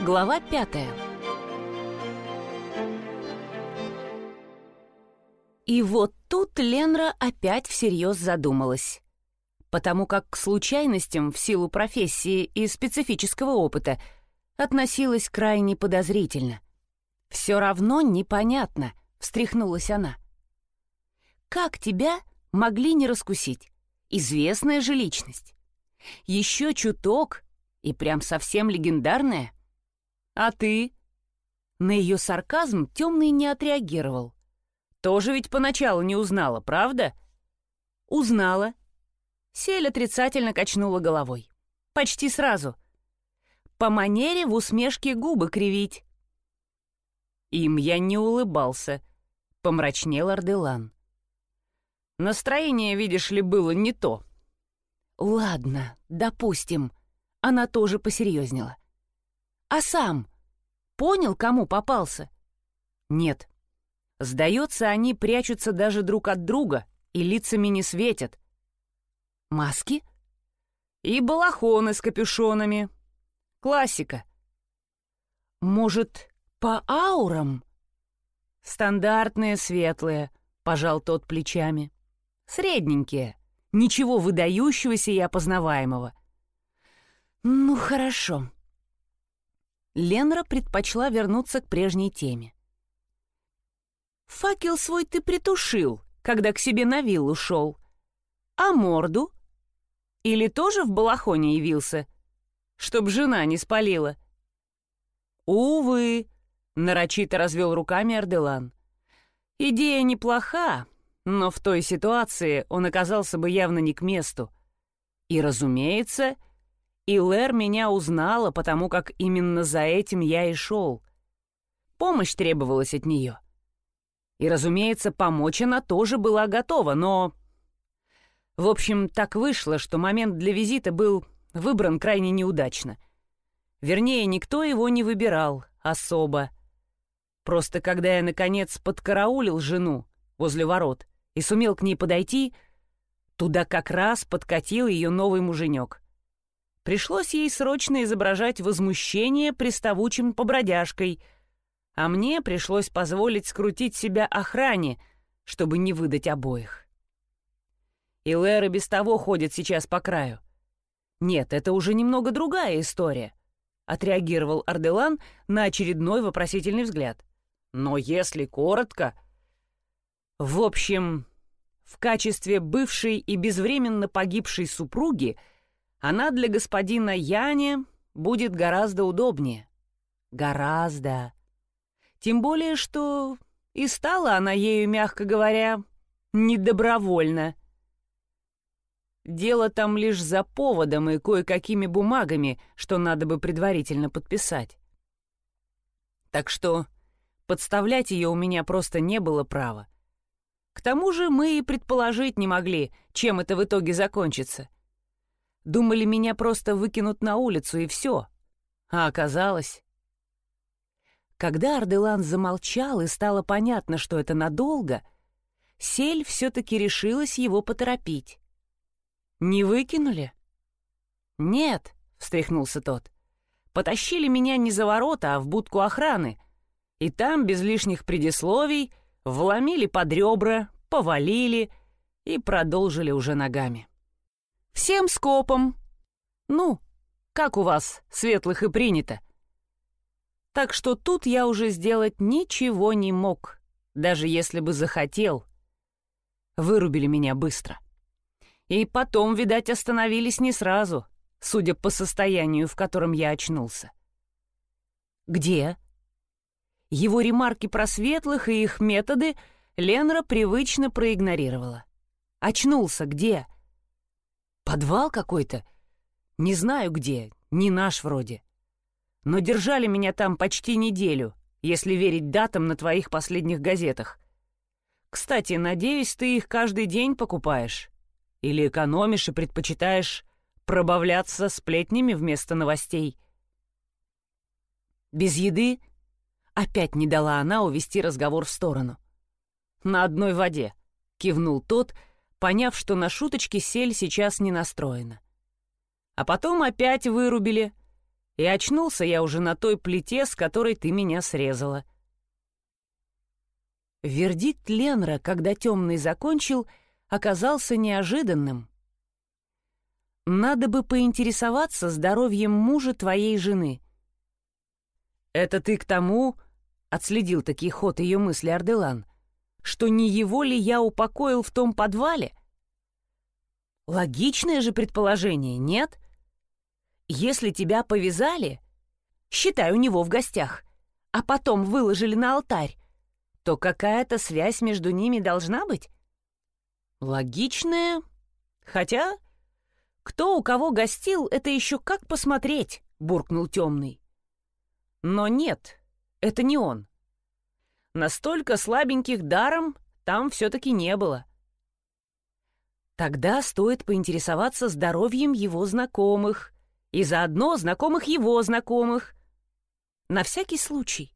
Глава пятая И вот тут Ленра опять всерьез задумалась. Потому как к случайностям в силу профессии и специфического опыта относилась крайне подозрительно. «Все равно непонятно», — встряхнулась она. «Как тебя могли не раскусить? Известная же личность. Еще чуток и прям совсем легендарная. А ты?» На ее сарказм темный не отреагировал. Тоже ведь поначалу не узнала, правда? Узнала. Сель отрицательно качнула головой. Почти сразу. По манере в усмешке губы кривить. Им я не улыбался, помрачнел Арделан. Настроение, видишь ли, было не то. Ладно, допустим. Она тоже посерьезнела. А сам понял, кому попался? Нет. Сдается, они прячутся даже друг от друга и лицами не светят. Маски? И балахоны с капюшонами. Классика. Может, по аурам? Стандартные светлые, пожал тот плечами. Средненькие. Ничего выдающегося и опознаваемого. Ну, хорошо. Ленра предпочла вернуться к прежней теме. Факел свой ты притушил, когда к себе на виллу шел. А морду? Или тоже в балахоне явился, чтоб жена не спалила? Увы, нарочито развел руками Арделан. Идея неплоха, но в той ситуации он оказался бы явно не к месту. И, разумеется, Илэр меня узнала, потому как именно за этим я и шел. Помощь требовалась от нее. И, разумеется, помочь она тоже была готова, но... В общем, так вышло, что момент для визита был выбран крайне неудачно. Вернее, никто его не выбирал особо. Просто когда я, наконец, подкараулил жену возле ворот и сумел к ней подойти, туда как раз подкатил ее новый муженек. Пришлось ей срочно изображать возмущение приставучим побродяжкой — а мне пришлось позволить скрутить себя охране, чтобы не выдать обоих. И Лэр без того ходит сейчас по краю. Нет, это уже немного другая история, отреагировал Арделан на очередной вопросительный взгляд. Но если коротко... В общем, в качестве бывшей и безвременно погибшей супруги она для господина Яне будет гораздо удобнее. Гораздо. Тем более, что и стала она ею, мягко говоря, недобровольно. Дело там лишь за поводом и кое-какими бумагами, что надо бы предварительно подписать. Так что подставлять ее у меня просто не было права. К тому же мы и предположить не могли, чем это в итоге закончится. Думали, меня просто выкинут на улицу и все. А оказалось... Когда Арделан замолчал и стало понятно, что это надолго, Сель все-таки решилась его поторопить. «Не выкинули?» «Нет», — встряхнулся тот. «Потащили меня не за ворота, а в будку охраны. И там, без лишних предисловий, вломили под ребра, повалили и продолжили уже ногами. Всем скопом. Ну, как у вас, светлых и принято? Так что тут я уже сделать ничего не мог, даже если бы захотел. Вырубили меня быстро. И потом, видать, остановились не сразу, судя по состоянию, в котором я очнулся. «Где?» Его ремарки про светлых и их методы Ленра привычно проигнорировала. «Очнулся где?» «Подвал какой-то? Не знаю где, не наш вроде но держали меня там почти неделю, если верить датам на твоих последних газетах. Кстати, надеюсь, ты их каждый день покупаешь? Или экономишь и предпочитаешь пробавляться сплетнями вместо новостей? Без еды опять не дала она увести разговор в сторону. «На одной воде», — кивнул тот, поняв, что на шуточки сель сейчас не настроена. А потом опять вырубили — И очнулся я уже на той плите, с которой ты меня срезала. Вердикт Ленра, когда темный закончил, оказался неожиданным. Надо бы поинтересоваться здоровьем мужа твоей жены. Это ты к тому, — отследил таки ход ее мысли Арделан, — что не его ли я упокоил в том подвале? Логичное же предположение, нет? Если тебя повязали, считай у него в гостях, а потом выложили на алтарь, то какая-то связь между ними должна быть? Логичная, хотя... Кто у кого гостил, это еще как посмотреть, буркнул темный. Но нет, это не он. Настолько слабеньких даром там все-таки не было. Тогда стоит поинтересоваться здоровьем его знакомых и заодно знакомых его знакомых. На всякий случай.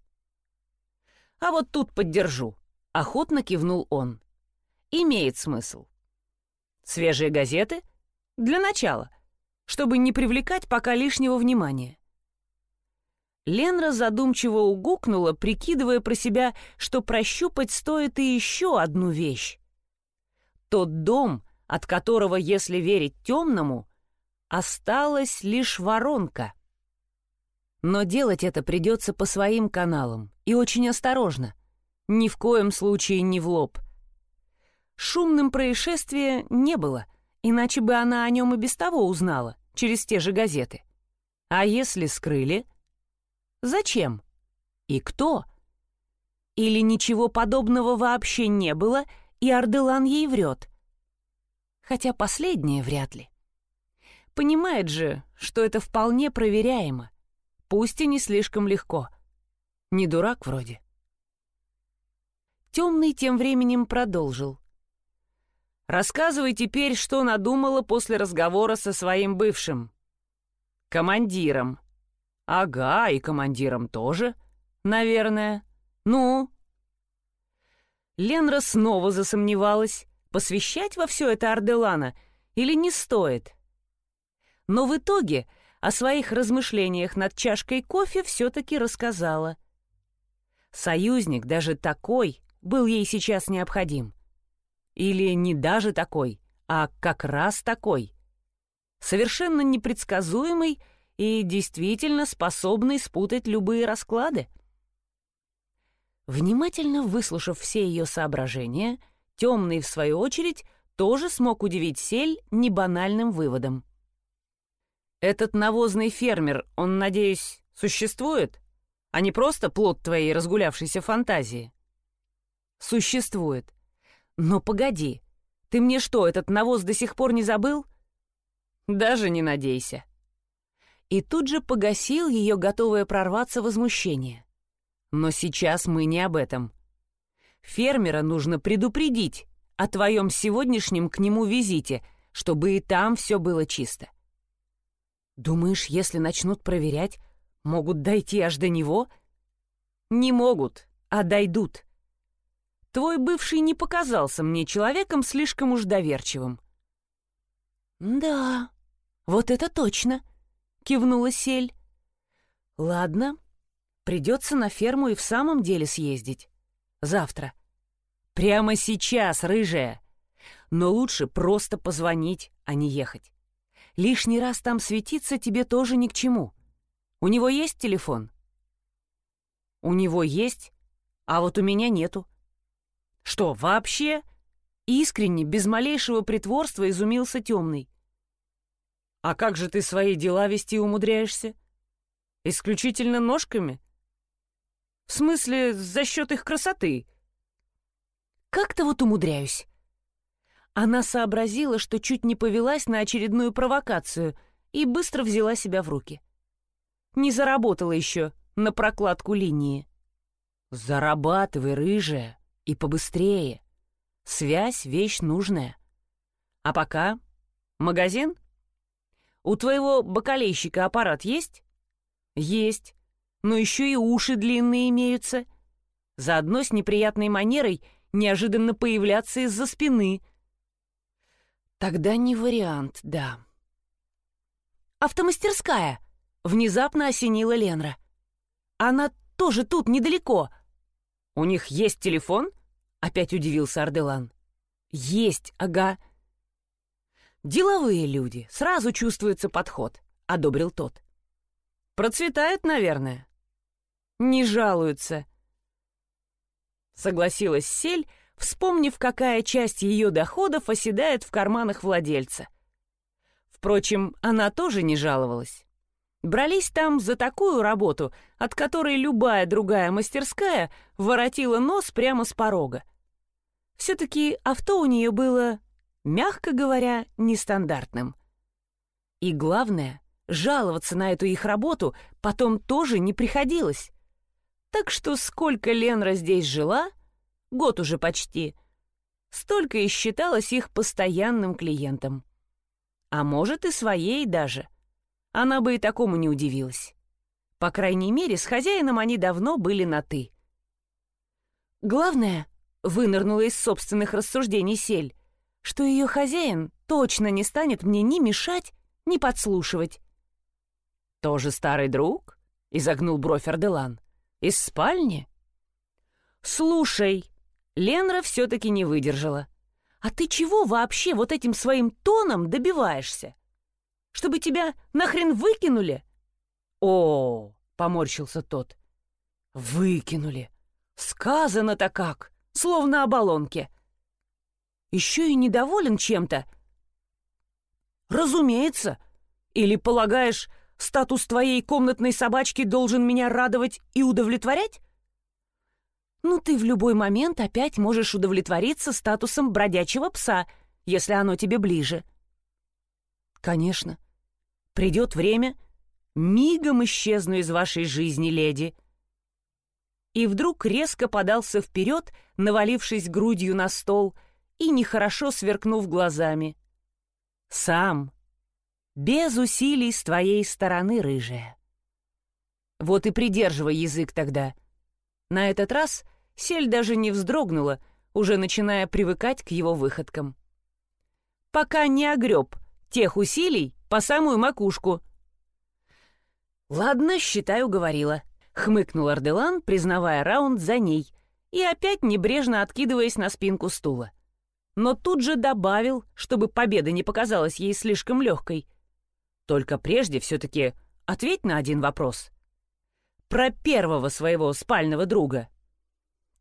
А вот тут поддержу. Охотно кивнул он. Имеет смысл. Свежие газеты? Для начала. Чтобы не привлекать пока лишнего внимания. Ленра задумчиво угукнула, прикидывая про себя, что прощупать стоит и еще одну вещь. Тот дом, от которого, если верить темному, осталась лишь воронка. Но делать это придется по своим каналам и очень осторожно. Ни в коем случае не в лоб. Шумным происшествия не было, иначе бы она о нем и без того узнала, через те же газеты. А если скрыли? Зачем? И кто? Или ничего подобного вообще не было, и Арделан ей врет? хотя последнее вряд ли. Понимает же, что это вполне проверяемо, пусть и не слишком легко. Не дурак вроде. Темный тем временем продолжил. «Рассказывай теперь, что надумала после разговора со своим бывшим. Командиром. Ага, и командиром тоже, наверное. Ну?» Ленра снова засомневалась, посвящать во все это Арделана или не стоит. Но в итоге о своих размышлениях над чашкой кофе все-таки рассказала. Союзник даже такой был ей сейчас необходим. Или не даже такой, а как раз такой. Совершенно непредсказуемый и действительно способный спутать любые расклады. Внимательно выслушав все ее соображения, Темный, в свою очередь, тоже смог удивить Сель небанальным выводом. «Этот навозный фермер, он, надеюсь, существует, а не просто плод твоей разгулявшейся фантазии?» «Существует. Но погоди, ты мне что, этот навоз до сих пор не забыл?» «Даже не надейся». И тут же погасил ее готовое прорваться возмущение. «Но сейчас мы не об этом». Фермера нужно предупредить о твоем сегодняшнем к нему визите, чтобы и там все было чисто. Думаешь, если начнут проверять, могут дойти аж до него? Не могут, а дойдут. Твой бывший не показался мне человеком слишком уж доверчивым. «Да, вот это точно», — кивнула Сель. «Ладно, придется на ферму и в самом деле съездить. Завтра. Прямо сейчас, рыжая. Но лучше просто позвонить, а не ехать. Лишний раз там светиться тебе тоже ни к чему. У него есть телефон? У него есть, а вот у меня нету. Что, вообще? Искренне, без малейшего притворства изумился темный. А как же ты свои дела вести умудряешься? Исключительно ножками? В смысле, за счет их красоты. Как-то вот умудряюсь. Она сообразила, что чуть не повелась на очередную провокацию и быстро взяла себя в руки. Не заработала еще на прокладку линии. Зарабатывай, рыжая, и побыстрее. Связь — вещь нужная. А пока... Магазин? У твоего бакалейщика аппарат есть? Есть но еще и уши длинные имеются. Заодно с неприятной манерой неожиданно появляться из-за спины. Тогда не вариант, да. «Автомастерская!» Внезапно осенила Ленра. «Она тоже тут, недалеко!» «У них есть телефон?» — опять удивился Арделан. «Есть, ага». «Деловые люди, сразу чувствуется подход», — одобрил тот. «Процветают, наверное». «Не жалуются», — согласилась Сель, вспомнив, какая часть ее доходов оседает в карманах владельца. Впрочем, она тоже не жаловалась. Брались там за такую работу, от которой любая другая мастерская воротила нос прямо с порога. Все-таки авто у нее было, мягко говоря, нестандартным. И главное, жаловаться на эту их работу потом тоже не приходилось. Так что сколько Ленра здесь жила, год уже почти, столько и считалась их постоянным клиентом. А может и своей даже. Она бы и такому не удивилась. По крайней мере, с хозяином они давно были на «ты». Главное, вынырнула из собственных рассуждений Сель, что ее хозяин точно не станет мне ни мешать, ни подслушивать. «Тоже старый друг?» — изогнул бровь Арделан. «Из спальни?» «Слушай», — Ленра все-таки не выдержала. «А ты чего вообще вот этим своим тоном добиваешься? Чтобы тебя нахрен выкинули?» «О!» — поморщился тот. «Выкинули! Сказано-то как! Словно о баллонке!» «Еще и недоволен чем-то?» «Разумеется! Или полагаешь, статус твоей комнатной собачки должен меня радовать и удовлетворять?» «Ну, ты в любой момент опять можешь удовлетвориться статусом бродячего пса, если оно тебе ближе». «Конечно. Придет время, мигом исчезну из вашей жизни, леди». И вдруг резко подался вперед, навалившись грудью на стол и нехорошо сверкнув глазами. «Сам, без усилий с твоей стороны, рыжая». Вот и придерживай язык тогда. На этот раз Сель даже не вздрогнула, уже начиная привыкать к его выходкам. Пока не огреб тех усилий по самую макушку. «Ладно, считаю, говорила», — хмыкнул Арделан, признавая раунд за ней и опять небрежно откидываясь на спинку стула. Но тут же добавил, чтобы победа не показалась ей слишком легкой. «Только прежде все-таки ответь на один вопрос. Про первого своего спального друга».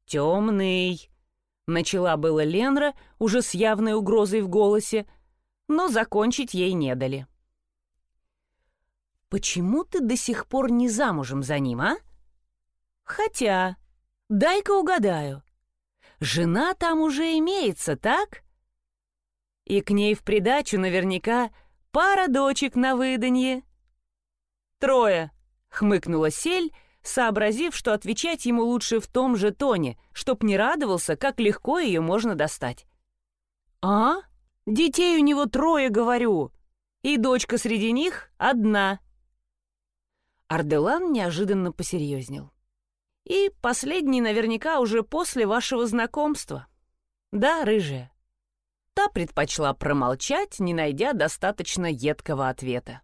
«Темный», — начала было Ленра, уже с явной угрозой в голосе, — но закончить ей не дали. «Почему ты до сих пор не замужем за ним, а? Хотя, дай-ка угадаю, жена там уже имеется, так? И к ней в придачу наверняка пара дочек на выданье». «Трое», — хмыкнула Сель, сообразив, что отвечать ему лучше в том же тоне, чтоб не радовался, как легко ее можно достать. «А?» Детей у него трое, говорю, и дочка среди них одна. Арделан неожиданно посерьезнел. И последний наверняка уже после вашего знакомства. Да, рыжая. Та предпочла промолчать, не найдя достаточно едкого ответа.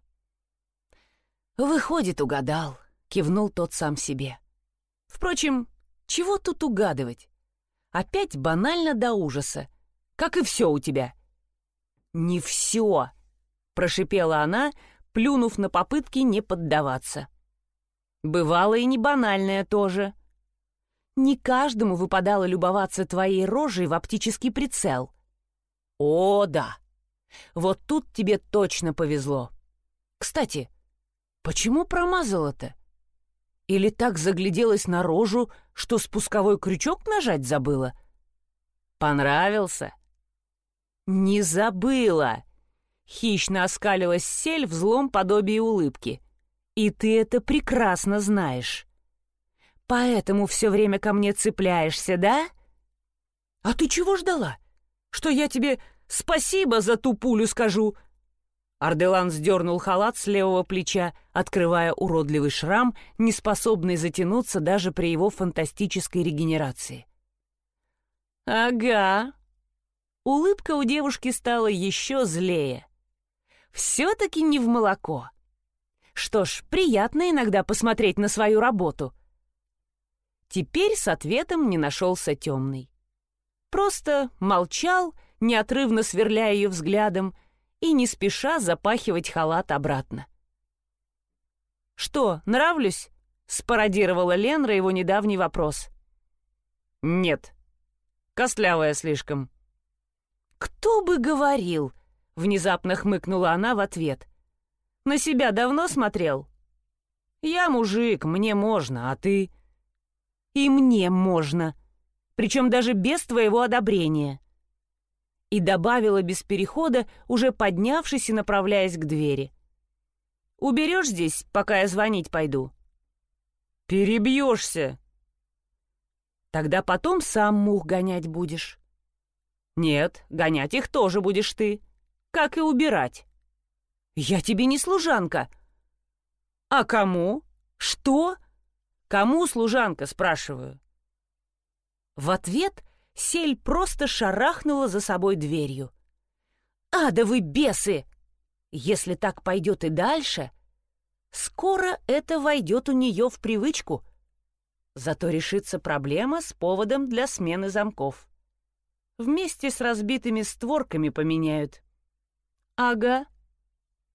«Выходит, угадал», — кивнул тот сам себе. «Впрочем, чего тут угадывать? Опять банально до ужаса, как и все у тебя. «Не все!» — прошипела она, плюнув на попытки не поддаваться. «Бывало и не банальное тоже. Не каждому выпадало любоваться твоей рожей в оптический прицел. О, да! Вот тут тебе точно повезло. Кстати, почему промазала-то? Или так загляделась на рожу, что спусковой крючок нажать забыла? Понравился?» «Не забыла!» Хищно оскалилась сель в злом подобии улыбки. «И ты это прекрасно знаешь. Поэтому все время ко мне цепляешься, да?» «А ты чего ждала? Что я тебе спасибо за ту пулю скажу?» Арделан сдернул халат с левого плеча, открывая уродливый шрам, не способный затянуться даже при его фантастической регенерации. «Ага», Улыбка у девушки стала еще злее. Все-таки не в молоко. Что ж, приятно иногда посмотреть на свою работу. Теперь с ответом не нашелся темный. Просто молчал, неотрывно сверляя ее взглядом, и не спеша запахивать халат обратно. «Что, нравлюсь?» — спародировала Ленра его недавний вопрос. «Нет. Костлявая слишком». «Кто бы говорил?» — внезапно хмыкнула она в ответ. «На себя давно смотрел?» «Я мужик, мне можно, а ты...» «И мне можно. Причем даже без твоего одобрения». И добавила без перехода, уже поднявшись и направляясь к двери. «Уберешь здесь, пока я звонить пойду?» «Перебьешься!» Тогда потом сам мух гонять будешь. Нет, гонять их тоже будешь ты. Как и убирать. Я тебе не служанка. А кому? Что? Кому служанка, спрашиваю. В ответ Сель просто шарахнула за собой дверью. «А, да вы бесы! Если так пойдет и дальше, скоро это войдет у нее в привычку — Зато решится проблема с поводом для смены замков. Вместе с разбитыми створками поменяют. Ага,